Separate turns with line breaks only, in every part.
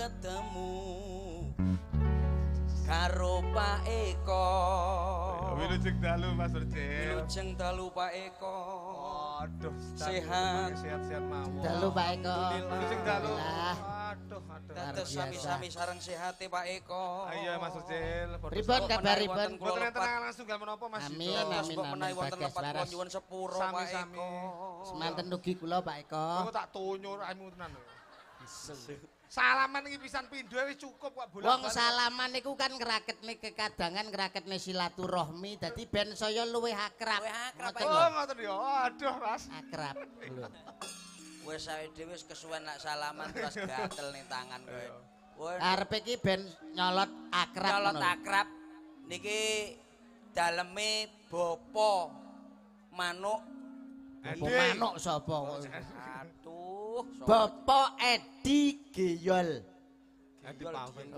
ketemu karo Pak Eko.
Wilujeng dalu Mas Urcil.
Wilujeng dalu Pak Eko.
Aduh,
Sehat.
sehat-sehat mawon.
Dalu Pak Eko.
Wilujeng dalu.
Alhamdulillah.
Aduh, aduh.
Dados sami-sami sareng sehat Pak Eko.
Ayo Mas Urcil.
Pripun kabaripun?
Wonten kula
Boten enten
lepat.
langsung gal menapa Mas
Amin, amin,
mbok
amin,
menawi wonten lepat kula nyuwun sepuro Pak
Sami-sami.
Eko.
Semanten ugi kula Pak Eko.
Aku tak tonyur aimu tenan. Salaman iki pisan pindho wis cukup kok bola.
Wong salaman niku kan ngraketne kekadangan ngraketne silaturahmi dadi ben saya luwih akrab.
Luwih akrab,
Ngoten
Oh, ngoten ya. Aduh, Mas.
Akrab.
Wis sae dhewe wis kesuwen lak salaman terus gatel ning tangan kowe.
Arep iki ben nyolot akrab
Nyolot akrab niki daleme bapa manuk
manuk sapa?
aduh
Bapak Edi Geyol.
Edi Paving.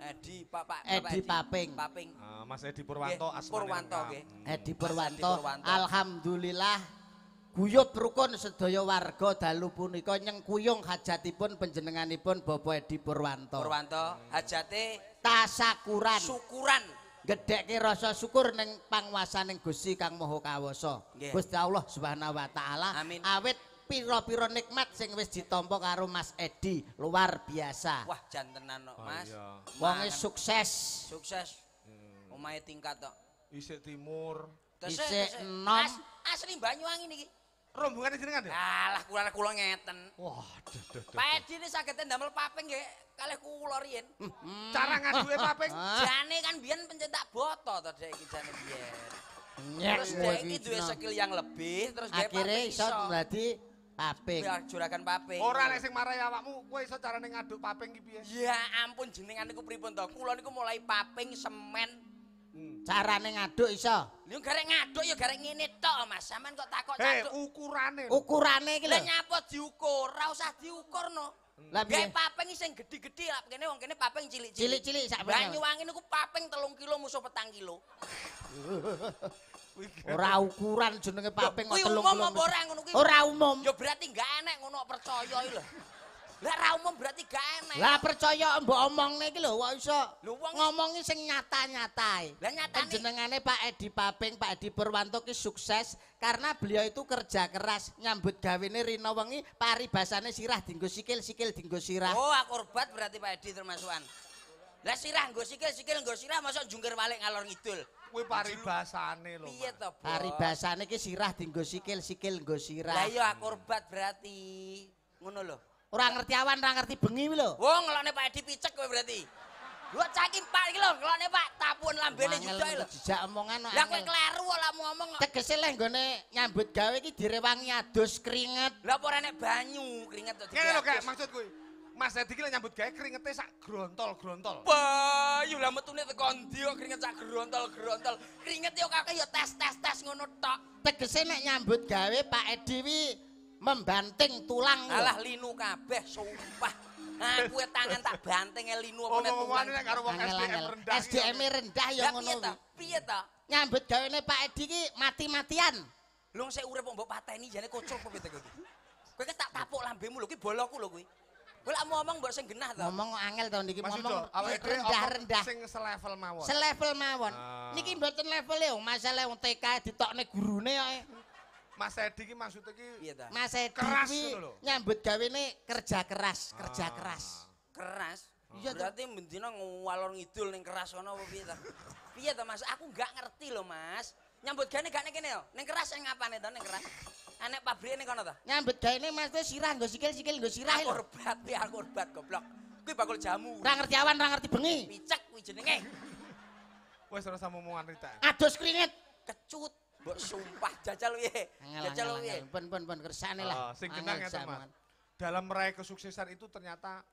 Edi Pak Pak
Edi Paping.
Paping
Ah, Mas Edi Purwanto asmane
Purwanto nggih.
Edi
Edi.
Purwanto. Alhamdulillah guyub rukun sedaya warga dalu punika nyengkuyung hajatipun panjenenganipun Bapak Edi Purwanto.
Purwanto hajate
Tasakuran.
syukuran
gedhekke rasa syukur ning panguwasaning Gusti Kang Maha Kawasa. Gusti Allah Subhanahu wa taala awit pira-pira nikmat sing wis ditampa karo Mas Edi luar biasa.
wah jantenan kok
Oh,
Mas.
Wonge
Mangan.
sukses.
sukses omahe tingkat tok
Isik timur.
Isik enom.
As- asli Banyuwangi niki
Rombongan jenengan ya?
alah kula kula ngeten
Wah, duh, duh, duh.
Pak Edi ini saged ndamel paping nggih kalih kula riyen
Cara ngaduke paping.
Jane kan biyen pencetak boto to dek iki jane biyen. Terus dek
iki,
iki duwe skill yang lebih terus dia
Akhire iso dadi paping.
biar juragan paping.
Ora nek sing marahi awakmu, kowe iso carane ngaduk paping ki piye?
Ya ampun jenengan niku pripun to? Kula niku mulai paping semen.
Carane ngaduk iso.
Lha garek ngaduk ya garek ngene tok Mas. Sampeyan kok takok caduk.
ukurane.
Ukurane iki
Lah
lho.
nyapa diukur? Ora usah diukur no.
Lah piye?
Gawe paping sing gedhi-gedhi lah kene wong kene paping cilik-cilik.
Cilik-cilik sak banyak.
Banyuwangi niku paping 3 kilo musuh petang kilo.
Ora ukuran jenenge paping kok
Kuwi
telung
umum
kilo.
apa ora ngono kuwi?
Ora umum.
Ya berarti gak enek ngono percaya iki lho. Lah ra umum berarti gak enek.
Lah percaya mbok omongne iki lho kok iso
Lho, wong-
ngomongi sing nyata-nyatae.
Lah nyatane
Panjenengane Pak Edi Paping, Pak Edi Purwanto ki sukses karena beliau itu kerja keras nyambut gawene rina wengi paribasane sirah dinggo sikil, sikil dinggo sirah.
Oh, akorbat berarti Pak Edi termasukan. Lah sirah nggo sikil, sikil nggo sirah mosok jungkir balik ngalor ngidul.
Kuwi paribasane lho.
Piye to, Bos?
Paribasane ki sirah dinggo sikil, sikil nggo
Lah
sirah.
iya akorbat berarti. Ngono lho.
Ora ngerti awan, ora ngerti bengi lho.
Wong ngelokne Pak Edi picek kowe berarti. Gua cakim Pak iki lho, ngelokne Pak tapuan lambene
Mangel
juda lho.
dijak omongan
Lah kowe kleru kok lamu ngomong.
Tegese leh nggone nyambut gawe iki direwangi adus keringet.
Lah apa ora nek banyu keringet to
Ngene lho, Kak, maksud kuwi. Mas Edi ki lek nyambut gawe keringete sak grontol-grontol.
Bayu lah metune teko ndi kok keringet sak gerontol-gerontol. Keringet yo kakek yo tes-tes-tes ngono tok.
Tegese nek nyambut gawe Pak Edi wi membanting tulang lho.
Alah linu kabeh sumpah. Aku tangan tak banting e linu apa nek
Omong-omongan nek karo wong SDM rendah.
SDM -e rendah ya ngono
piye
kuwi.
Piye to?
Nyambut gawene Pak Edi ki mati-matian.
Lu sik urip kok mbok pateni jane kocok apa piye to kowe? Kowe ki tak tapuk lambemu lho ki boloku lho kuwi. Kowe lak ngomong mbok sing genah to.
Ngomong kok angel to niki ngomong rendah-rendah.
sing selevel mawon.
Selevel mawon.
Ah.
Niki mboten level e, masalah wong TK ditokne gurune kok.
Mas Edi ki maksudnya ki
Piye?
Mas Edi
Keras lho.
nyambut gawene kerja keras, kerja
Ah.
keras.
Keras.
Iya.
Berarti mendina ngwalor ngidul ning keras kono apa piye to? Piye to Mas? Aku gak ngerti lho Mas. Nyambut gane gak ning kene yo. Ning keras sing ngapane to ning keras? Anek pabrike ning kono to?
Nyambut gawene Mas tuh sirah nggo sikil-sikil nggo sirah lho.
Akorbat piye akorbat goblok. Kuwi bakul jamu.
Ora ngerti awan, ora ngerti bengi.
Picek kuwi jenenge.
wis ora sama omongan Rita.
Adus keringet.
Kecut. Mbok sumpah jajal piye? Jajal piye?
Pun pun pun kersane lah.
Ah, sing ngeten, Mas.
jaman.
Dalam meraih kesuksesan itu ternyata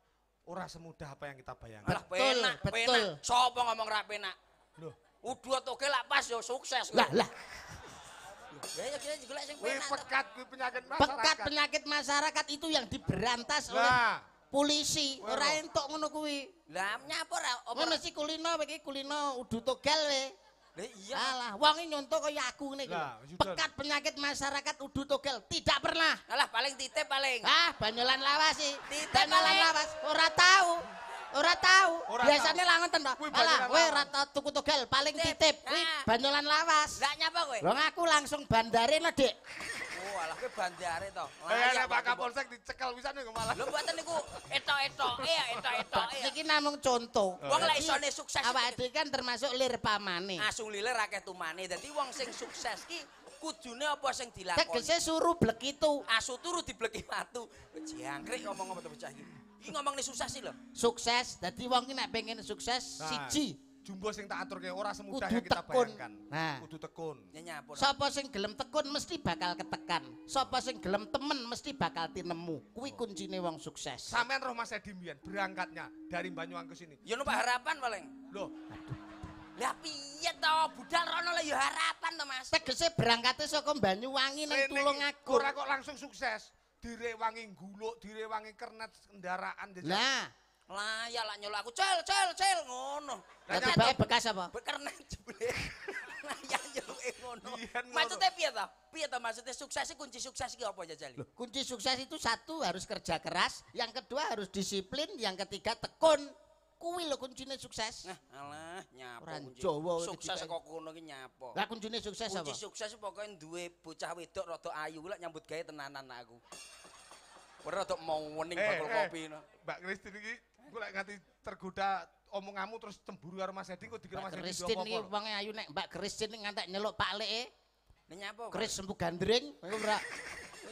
ora semudah apa yang kita bayangkan.
Lah
Betul,
penak,
betul.
penak. Sopo ngomong ra penak?
Loh,
Udah toke lak pas yo sukses.
Lah lah,
Ya ya kira golek sing penak.
pekat kuwi penyakit masyarakat.
pekat penyakit masyarakat itu yang diberantas oleh
Lah,
polisi. Ora entuk ngono kuwi.
Lah nyapa ra apa
Ngono mesti kulino iki kulino udu togal we.
Lah iya.
Alah, wong iki nyontok kaya aku ngene iki. lho.
Lah.
Pekat penyakit masyarakat udu togel tidak pernah.
Alah paling titip paling.
Ah, banyolan lawas sih.
Titip
Banyolan
paling.
lawas ora tahu. Ora tahu.
Ora
Biasanya lah ngoten to.
Kuwi
Alah, kowe ora tau tuku togel, paling
Titip.
titip. Kuwi banyolan lawas.
Lah nyapa kowe?
Wong aku langsung bandare no, Dik.
Oh, alah kowe bandare to.
Eh, nek Pak
Pak.
Kapolsek dicekel pisan kok malah.
Lho mboten niku etok-etoke ya, etok-etoke ya.
Iki namung contoh.
Wong lek isone sukses
Awake dhewe kan termasuk lir pamane.
Asu lile akeh tumane. Dadi wong sing sukses ki kudune apa sing dilakoni.
Tegese suruh blek itu.
Asu turu dibleki watu. Jangkrik ngomong apa to bocah iki. Iki ngomongne sukses sih lho.
Sukses. Dadi wong ki nek pengen sukses
Nah,
siji.
Jumbo sing tak aturke ora semudah
Kudu
yang kita
tekun.
bayangkan.
Nah.
Kudu tekun.
Ya.
Sapa sing gelem tekun mesti bakal ketekan. Sapa sing gelem temen mesti bakal tinemu. Kuwi kuncine wong sukses.
Sampean roh Mas Edi berangkatnya dari Banyuwangi ke sini.
Ya numpak harapan paling.
Loh,
Lah piye to budal rono lah ya harapan to Mas.
Tegese berangkate saka Banyuwangi nang Tulungagung.
ora kok langsung sukses. Direwangi guluk, direwangi kernet kendaraan jajan.
Lah,
Lah ya lah nyolok aku cel cel cel ngono.
lah tibake bekas apa?
Bekernet jebule. Lah ya nyoluke ngono.
Ngono.
Maksudnya piye to? Piye to maksudnya sukses kunci sukses iki apa jajal?
Loh, kunci sukses itu satu harus kerja keras, yang kedua harus disiplin, yang ketiga tekun. Kuwi lho kuncine sukses.
Nah, alah nyapa
Ora
kunci.
Jawa iki
Sukses kok kono ki nyapa.
Lah kuncine sukses
Kunci
apa?
sukses pokoknya duwe bocah wedok rada ayu lek nyambut gawe tenanan aku. Ora rada mau wening
Eh,
bakul
eh.
kopi no.
Mbak Kristin iki gue lek nganti tergoda omonganmu terus cemburu karo Mas Edi kok dikira
Mbak
Mas Edi
Kristin iki
apa-apa.
wonge ayu nek Mbak Kristin iki ngantek nyeluk Pak Leke.
Ini nyapa?
Kris sembuh gandring, iku ora.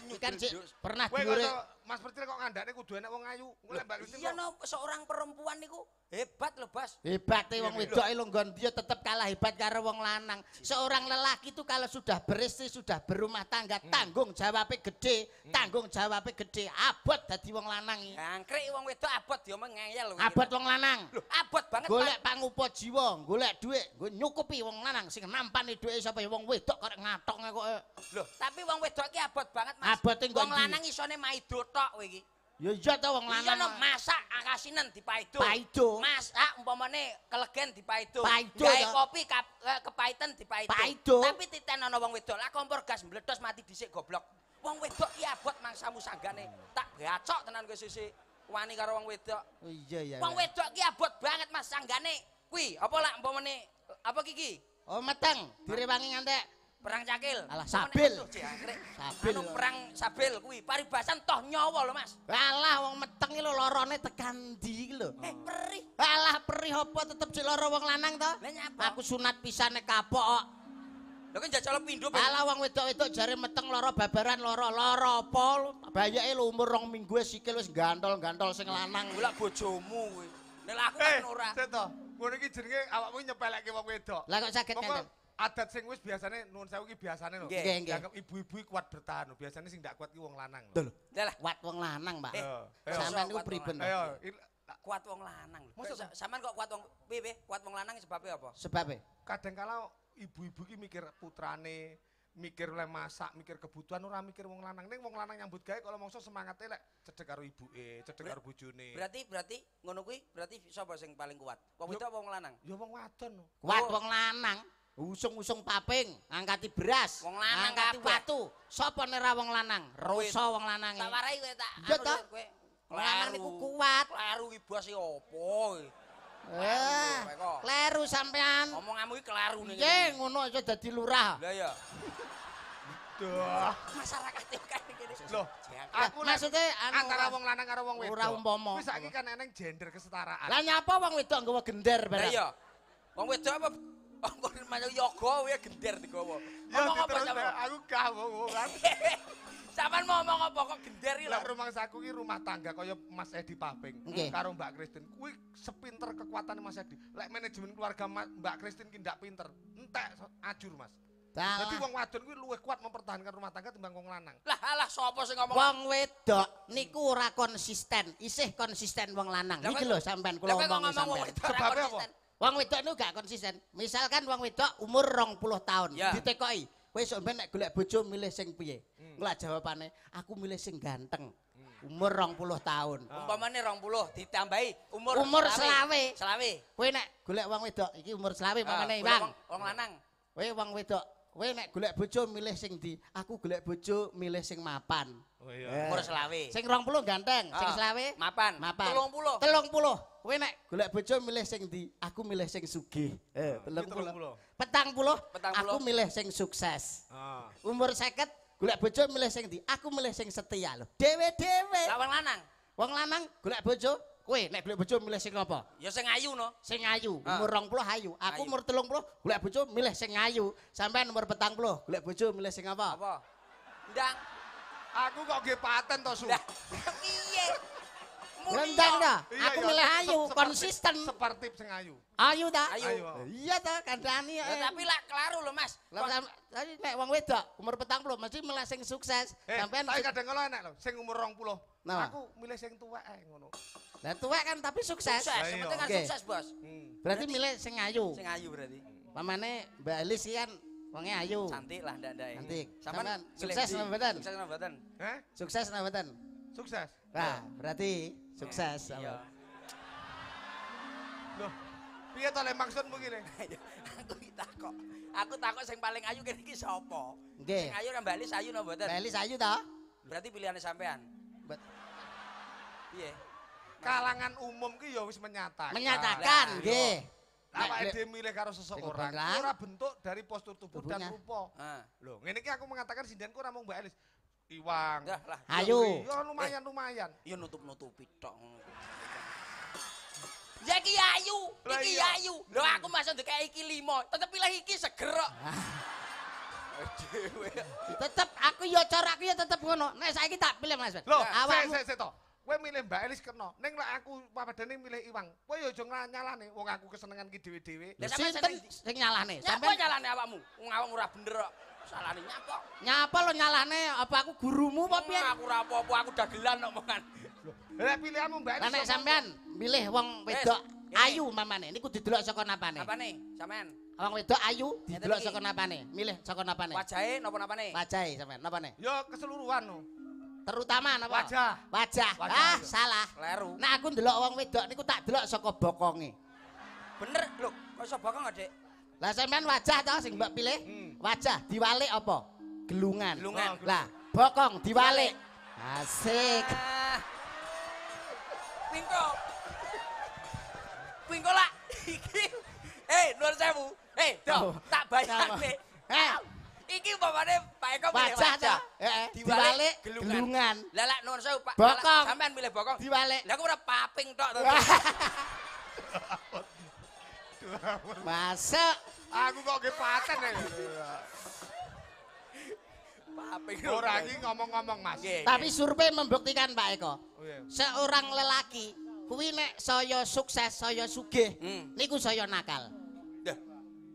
Iki kan sik pernah
Kowe
diure.
kok Mas Percil kok ngandane kudu enek wong ayu. Lek Mbak Kristin
Iya no, seorang perempuan niku hebat loh, Bas.
Hebat e wong wedok lho nggon dia tetep kalah hebat karo wong lanang. Seorang lelaki itu kalau sudah beristri, sudah berumah tangga, tanggung jawabnya gede, tanggung jawabnya gede. Abot dadi wong lanang iki.
Angkrik wong wedok abot dia ngeyel lho.
Abot wong lanang.
Loh, abot banget,
Golek pangupa jiwa, golek dhuwit, nggo nyukupi wong lanang sing nampani dhuwit sapa wong wedok kok ngatokne kok. eh.
Loh, tapi wong wedok ki abot banget, Mas.
Abot e nggo
Wong lanang isone maido tok kowe iki.
Ya iya to wong
Iya no,
lanang.
masak akasinan dipaido.
Paido.
Masak umpamane kelegen dipaido.
Paido,
Gawe kopi kap, eh, kepaiten dipaido.
Paido.
Tapi titen ana wong wedok, lah kompor gas meledos mati dhisik goblok. Wong wedok ki abot mangsamu sanggane. Tak bacok tenan kowe sisik. Wani karo wong wedok.
Oh iya ya.
Wong wedok ki abot banget Mas sanggane. Kuwi apa lak umpamane apa kiki?
Oh meteng, direwangi ngantek.
Perang cakil.
Alah, sabil. Sabil.
Anu perang sabil kuwi paribasan toh nyawa lho Mas.
Alah wong meteng lho lorone tekan ndi iki lho.
Eh perih.
Alah perih apa tetep jek lara wong lanang to? Aku sunat pisane kapok kok.
Lho kan jajal pindho ben.
Alah wong wedok-wedok jare meteng lara babaran lara lara apa? Bayake lho umur rong minggu sikil wis gantol-gantol sing lanang.
Golek bojomu kuwi. Nek aku
Eh,
kan ora.
Seto. Ngono iki jenenge awakmu nyepelekke wong wedok.
Lah kok saged ngandel?
Adat sing wis biasane nuwun sewu iki biasane lho.
Nggih.
Nggih, nggih.
Dianggap ibu-ibu iki kuat bertahan lho. Biasane sing ndak kuat ki wong lanang lho.
Lho,
Lah lah,
kuat wong lanang,
ayo.
Sampeyan niku
wong
priben?
Ayo,
kuat wong lanang lho. Sa- Sampean kok kuat wong piye? Kuat wong lanang sebabnya apa?
Sebabe
kadang kala ibu-ibu ki mikir putrane, mikir oleh masak, mikir kebutuhan ora mikir wong lanang. Ning wong lanang nyambut gawe kalau mongso semangate lek cedek karo ibuke, cedek
Ber-
karo bojone.
Berarti berarti ngono kuwi berarti sapa sing paling kuat? Wong wedok apa wong lanang?
Ya wong wadon. lho.
kuat
Oh.
wong lanang. Usung-usung paping, angkati beras,
Wong lanang
angkati watu. Sapa nera wong lanang? Roso wong lanang.
Tak warai kowe tak
Iya,
kowe.
Wong lanang niku kuat.
Kleru iki bos iki opo iki?
Eh,
Kleru,
sampean.
Omonganmu iki kleru ning.
Nggih, ngono aja dadi lurah.
Lah ya,
Duh.
masyarakat yo kan gini.
Loh, aku
anu
antara wong lanang karo wong wedok.
ora umpama.
Wis saiki kan eneng gender kesetaraan.
Lah nyapa wong wedok nggawa gender
Lah
barang?
iya. Wong wedok apa Wong macam yoga kuwi gender digowo.
Ya
Ngomong apa
diterus
sampean?
aku gak wong kan.
Sampean mau ngomong apa kok gender iki lho?
Lah rumah saku ki rumah tangga kaya Mas Edi Paping
Nggih.
karo Mbak Kristin. Kuwi sepinter kekuatan Mas Edi. Lek manajemen keluarga Mbak Kristin ki ndak pinter. Entek ajur Mas.
Lah,
Jadi wong wadon kuwi luwih kuat mempertahankan rumah tangga timbang wong lanang.
Lah alah sapa sing ngomong?
wong wedok niku ora konsisten, isih konsisten wong lanang.
Kowe-
lho sampean kula
Lah kowe kok
omongi
ngomong wong
sampean.
Sebabnya apa?
Wong wedok niku gak konsisten. Misalkan wong wedok umur 20 tahun,
Ya.
ditekoki, kowe sampean nek golek bojo milih sing piye?
Hmm.
Lah jawabane, aku milih sing ganteng. Umur 20 tahun.
Umpamane 20 ditambahi umur
Umur selawe.
Selawe.
Kowe nek golek wong wedok iki umur selawe
Ah,
mangane
golek
Bang.
wong- lanang.
Kowe wong wedok, kowe nek golek bojo milih sing di, aku golek bojo milih sing mapan.
Oh
Eh.
iya.
Umur selawe.
Sing 20 ganteng, sing
Ah,
selawe
Mapan.
mapan.
30.
30. Kowe nek golek bojo milih sing di, aku milih sing sugih. Eh, 30. Petang puluh,
Petang
aku
puluh.
milih sing sukses.
Ah.
Umur seket, golek bojo milih sing di, aku milih sing setia lho. Dewe-dewe.
Lah wong lanang.
Wong lanang golek bojo, kowe nek golek bojo milih sing apa?
Ya sing ayu no.
Sing ayu,
Ah.
umur 20 ayu. Aku
Ayu.
umur 30 golek bojo milih sing ayu. Sampean umur 40 golek bojo milih sing apa?
Apa? Ndang.
Aku kok nggih paten to, Su.
Piye? Muni
Rendang
yo.
ta?
Iya,
Aku
iya.
milih
Se-
ayu,
seperti-
konsisten.
Seperti sing ayu.
Ayu ta?
Ayu.
Ayu.
Iya ta, kandhani.
Ya, tapi lah kelaru lho, Mas.
Lah sam- tadi nek wong wedok umur 40 mesti milih sing sukses.
Eh,
Sampean
tapi
sing-
kadang kala enak lho, sing umur 20.
Nah.
Aku milih sing tuwek ae ngono.
Lah tuwek kan tapi sukses.
Sukses,
Lah,
yang
iya.
penting kan
Oke.
sukses, Bos.
Hmm.
Berarti milih sing ayu.
Sing ayu berarti.
Pamane Mbak Elis iki kan wonge ayu.
Cantik lah ndak-ndak. ya.
Cantik.
Sampean
Sampean
milih
sukses
ndi?
napa mboten?
Sukses napa mboten?
Eh?
Sukses napa mboten?
Sukses.
Nah, berarti sukses.
Iya.
Loh, piye to lek maksudmu ki Le?
Aku takok. Aku takok sing paling ayu kene iki sapa?
Nggih.
Sing ayu kan Mbak Lis ayu napa mboten?
Mbak Elis ayu ta?
Berarti pilihannya sampean.
Bet-
Piye?
Kalangan umum ki ya wis menyatakan.
Menyatakan, nggih.
Awake
Nek-
dhewe milih karo seseorang, ora bentuk dari postur tubuh
Tubuhnya.
dan rupa.
Ah.
Loh, ngene iki aku mengatakan sindenku ora mung Mbak Elis. Iwang.
Dah lah.
Ayu.
Ya lumayan lumayan.
Ya nutup-nutupi tok. Ya iki ayu, iki ayu. Lho aku masuk dikek iki limo, tetep pilih iki seger kok.
Tetep aku ya cara aku ya tetep ngono. Nek saiki tak pilih Mas.
Loh,
awakmu
sik sik sik to. Kowe milih Mbak Elis kena. Ning lek aku padane milih Iwang. Kowe ya aja nyalane wong aku kesenengan ki dhewe-dhewe.
Lah ndi?
sing nyalane?
Nyapa
Sampean
nyalane awakmu? Wong awakmu ora bener kok. Salahne nyapa?
nyapa lo nyalane? Apa aku gurumu apa piye?
Aku ora apa-apa, aku dagelan omongan.
Lek pilihanmu Mbak.
Lah nek sampean milih wong wedok
Yes.
ayu mamane niku didelok saka napane.
Apa nih, sampean?
Wong wedok ayu didelok saka napane. Milih saka napane.
Wajahe napa-napane?
Wajahe sampean napane?
Ya keseluruhan no.
Terutama napa?
Wajah.
Wajah.
Wajah,
Ah, salah.
Kleru.
Nek aku ndelok wong wedok niku tak delok saka bokonge.
Bener lho, kok iso bokong Dik?
Lah sampean wajah to sing mbok pilih?
Hmm.
Wajah diwalik apa? Gelungan.
Gelungan.
Oh,
Lah, bokong diwalik. Asik.
Ah. Pingko. Pingko lah. Iki. Eh, nuwun sewu. Eh, dok, tak bayarne.
Eh.
Iki umpamane Pak Eko milih
Wajah
wajah.
Heeh,
Diwalik
diwalik
gelungan. Lah lek nuwun sewu Pak.
Bokong.
Lah, Sampean milih bokong.
Diwalik.
Lah aku ora paping tok to.
Masuk.
Aku kok nggih paten ya.
Paping.
Ora iki ngomong-ngomong Mas.
Tapi survei membuktikan Pak Eko,
Oh,
seorang lelaki kuwi nek saya sukses, saya sugih,
Hmm.
niku saya nakal.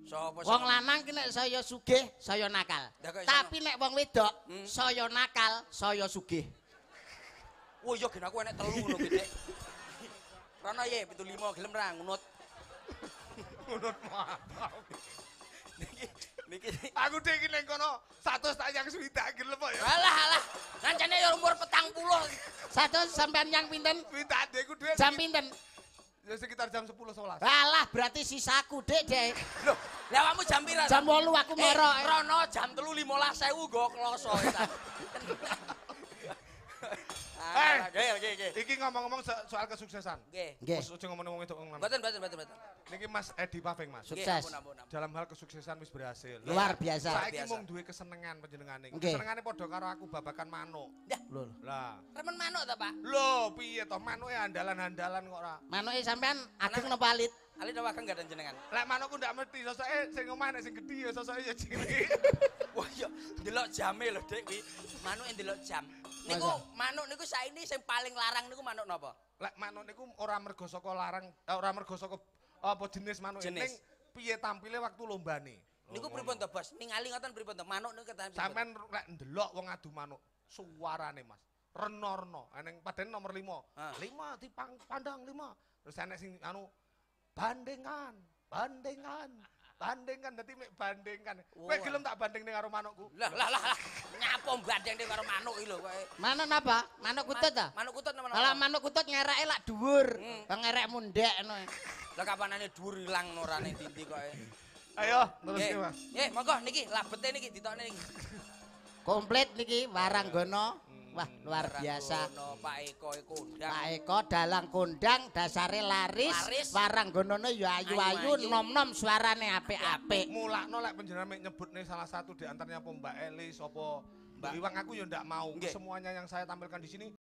Sopo
Wong lanang ki nek saya sugih, saya nakal. Tapi nek wong wedok,
Hmm.
saya nakal, saya sugih.
Oh iya gen aku enek telu ngono gede. Rono ye 75 gelem ra ngunut.
Menurut mantap.
Niki niki
Aku dhewe iki ning kono 100 tak yang swidak gelem kok ya.
Alah alah. Nancane ya umur petang puluh.
Satu sampean yang pinten?
Swidak dhewe duwe
Jam pinten?
ya sekitar jam 10 11.
Alah, berarti sisaku, Dek, Dek.
Loh, lah awakmu jam pira?
Jam 8 aku
Eh,
moro.
Rono jam 3 15.000 nggo kloso.
Eh.
Ah, nggih nggih nggih.
Iki ngomong-ngomong so- soal kesuksesan.
Nggih.
Nggih.
Wis aja ngomong wong itu wong lanang.
Mboten mboten mboten mboten.
Niki Mas Edi Paving Mas.
Sukses.
Dalam hal kesuksesan wis berhasil.
Luar biasa.
Saiki mung duwe kesenengan panjenengane.
Nggih.
Kesenengane padha karo aku babakan manuk.
Lho,
Lah,
Remen manuk ta, Pak?
lho piye to manuke andalan-andalan kok ora.
manuke sampean ageng napa alit?
Ali dawa kang gadan jenengan.
Lek manukku ndak mesti sosoke sing omah nek sing gedhi ya sosoke ya cilik.
Wah iya, ndelok jame lho Dik kuwi. Manuk yang ndelok jam. Niku manuk niku saiki sing paling larang niku manuk napa?
Lek manuk niku ora mergo saka larang, ora mergo saka apa jenis manuk ning piye tampile waktu lombane.
Niku pripun to, Bos? Ningali ngoten pripun to? Manuk niku ketahan pripun?
Sampeyan lek ndelok wong adu manuk, suarane Mas. Renorno, eneng padahal nomor 5.
Ah.
5 dipang pandang 5. Terus enek sing anu bandingan, bandingan. bandingkan dadi mek bandingkan. Kowe gelem tak bandingne karo manukku?
Lah lah lah lah. Nyapa gandeng dhewe karo manuk iki lho kowe.
Manuk napa? Manuk kutut ta?
Manuk kutut nama
Kalau manuk kutut ngereke lak dhuwur,
Hmm.
kok ngerek mundek ngono.
Lah kapanane dhuwur ilang norane dinti kowe.
Ayo, terus
Nggih.
Mas.
Nggih, monggo niki labete niki ditokne niki.
Komplit niki Waranggono. Wah, luar biasa.
Pak Eko e kondang.
Pak Eko dalang kondang dasare laris,
Laris.
Waranggonone ya ayu-ayu, nom-nom suarane apik-apik.
Mulakno lek panjenengan nyebutne salah satu di antaranya apa Mbak Elis apa Mbak Iwang aku ya ndak mau.
Nggih.
Semuanya yang saya tampilkan di sini